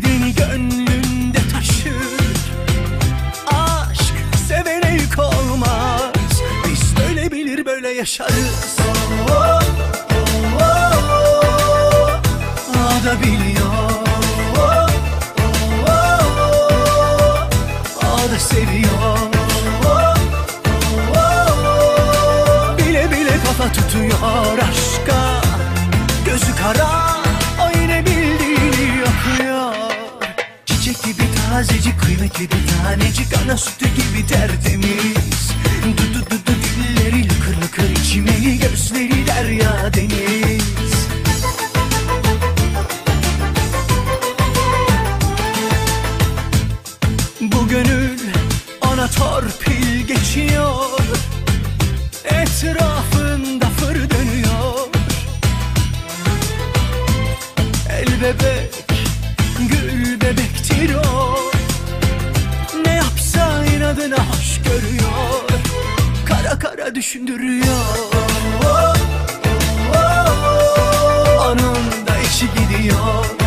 gideni gönlünde taşır Aşk sevene yük olmaz Biz böyle bilir böyle yaşarız oh, oh, oh, oh. da biliyor oh, oh, oh, oh. da seviyor oh, oh, oh. Bile bile kafa tutuyor aşka Gözü kara kıymetli bir tanecik Ana sütü gibi tertemiz. Du du du dilleri lıkır lıkır içimeli Gözleri derya deniz. Bu gönül ona torpil geçiyor. Etrafında fır dönüyor. El bebek, gül bebektir o inadına hoş görüyor. Kara kara düşündürüyor. Onun da içi gidiyor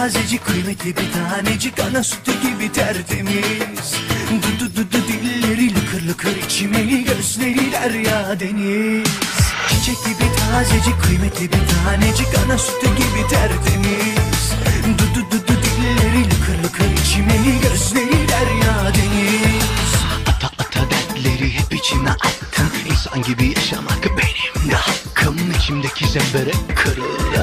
tazecik kıymetli bir tanecik Ana sütü gibi tertemiz. Du du du du dilleri lıkır lıkır içimeli Gözleri derya deniz. Çiçek gibi tazecik kıymetli bir tanecik Ana sütü gibi tertemiz. Du du du du dilleri lıkır lıkır içimeli Gözleri derya deniz. Ata ata dertleri hep içime attım İnsan gibi yaşamak benim de hakkım. İçimdeki zembere kırıldı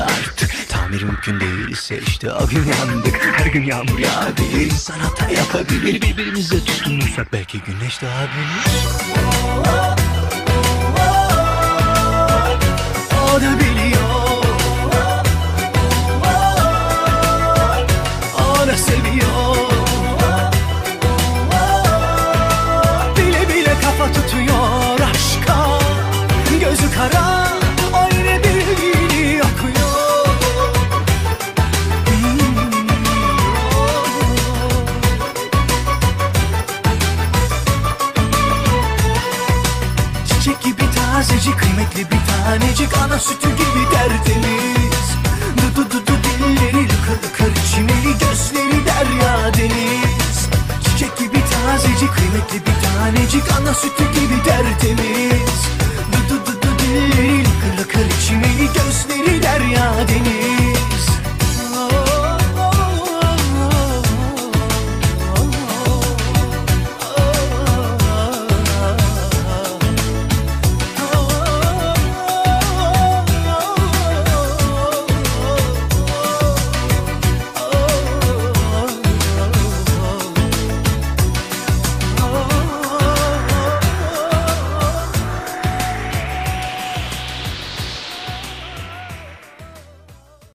Tamir mümkün değilse işte o gün yandık. Her gün yağmur yağabilir insan hata yapabilir. Birbirimize tutunursak belki güneş doğabilir O da biliyor tazecik kıymetli bir tanecik. Ana sütü gibi tertemiz. Du du du du dilleri lıkır lıkır içimeli Gözleri derya deniz. Çiçek gibi tazecik kıymetli bir tanecik. Ana sütü gibi tertemiz